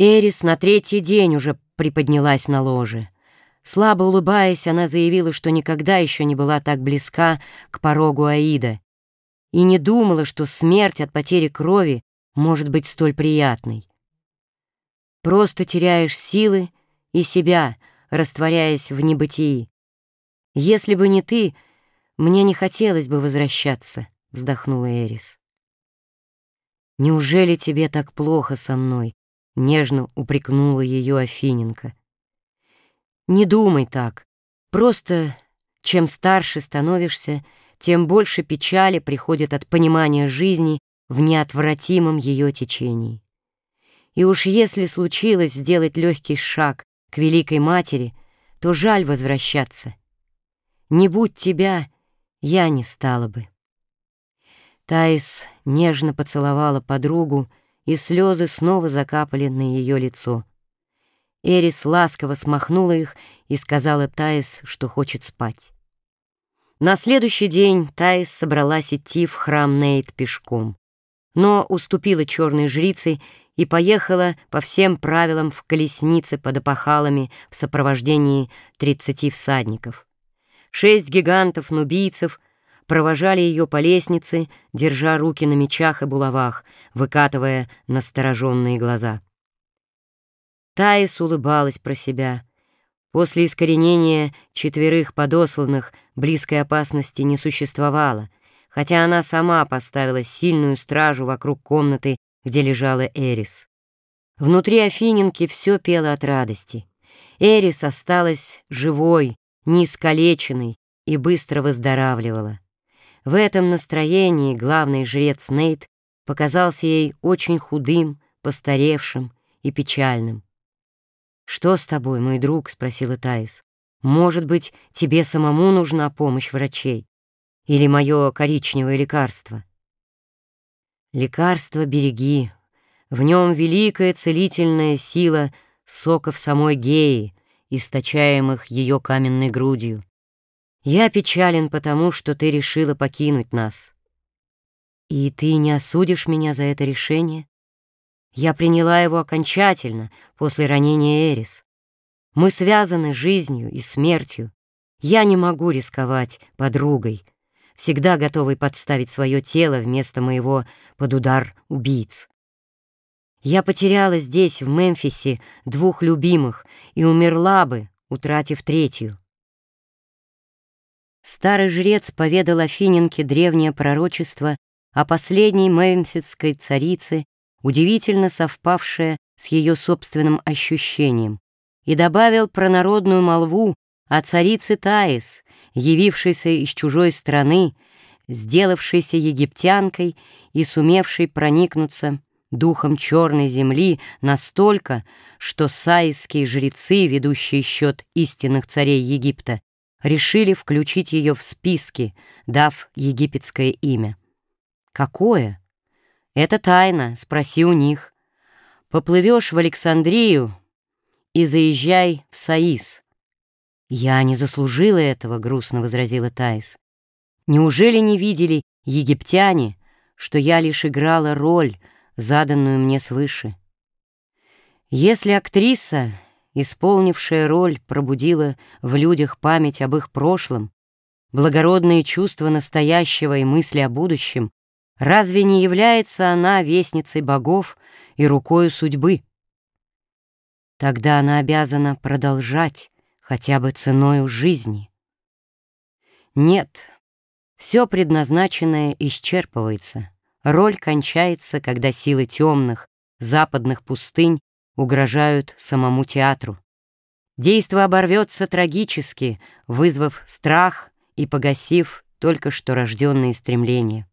Эрис на третий день уже приподнялась на ложе. Слабо улыбаясь, она заявила, что никогда еще не была так близка к порогу Аида и не думала, что смерть от потери крови может быть столь приятной. Просто теряешь силы и себя, растворяясь в небытии. Если бы не ты, мне не хотелось бы возвращаться, вздохнула Эрис. Неужели тебе так плохо со мной? Нежно упрекнула ее Афиненко. Не думай так. Просто чем старше становишься, тем больше печали приходит от понимания жизни в неотвратимом ее течении. И уж если случилось сделать легкий шаг к Великой Матери, то жаль возвращаться. Не будь тебя, я не стала бы. Таис нежно поцеловала подругу, и слезы снова закапали на ее лицо. Эрис ласково смахнула их и сказала Таис, что хочет спать. На следующий день Таис собралась идти в храм Нейт пешком, но уступила черной жрице и поехала по всем правилам в колеснице под опахалами в сопровождении тридцати всадников. Шесть гигантов-нубийцев провожали ее по лестнице, держа руки на мечах и булавах, выкатывая настороженные глаза. Таис улыбалась про себя. После искоренения четверых подосланных близкой опасности не существовало, хотя она сама поставила сильную стражу вокруг комнаты, где лежала Эрис. Внутри Афининки все пело от радости. Эрис осталась живой, неискалеченной и быстро выздоравливала. В этом настроении главный жрец Нейт показался ей очень худым, постаревшим и печальным. «Что с тобой, мой друг?» — спросила Таис. «Может быть, тебе самому нужна помощь врачей? Или мое коричневое лекарство?» «Лекарство береги. В нем великая целительная сила соков самой Геи, источаемых ее каменной грудью. Я печален потому, что ты решила покинуть нас. И ты не осудишь меня за это решение? Я приняла его окончательно после ранения Эрис. Мы связаны жизнью и смертью. Я не могу рисковать подругой, всегда готовой подставить свое тело вместо моего под удар убийц. Я потеряла здесь, в Мемфисе, двух любимых и умерла бы, утратив третью. Старый жрец поведал Афиненке древнее пророчество о последней мемфисской царице, удивительно совпавшее с ее собственным ощущением, и добавил про народную молву о царице Таис, явившейся из чужой страны, сделавшейся египтянкой и сумевшей проникнуться духом черной земли настолько, что саисские жрецы, ведущие счет истинных царей Египта, решили включить ее в списки, дав египетское имя. Какое? Это тайна, спроси у них. Поплывешь в Александрию и заезжай в Саис. Я не заслужила этого, грустно возразила Таис. Неужели не видели египтяне, что я лишь играла роль, заданную мне свыше? Если актриса исполнившая роль, пробудила в людях память об их прошлом, благородные чувства настоящего и мысли о будущем, разве не является она вестницей богов и рукою судьбы? Тогда она обязана продолжать хотя бы ценою жизни. Нет, все предназначенное исчерпывается. Роль кончается, когда силы темных, западных пустынь угрожают самому театру. Действо оборвется трагически, вызвав страх и погасив только что рожденные стремления.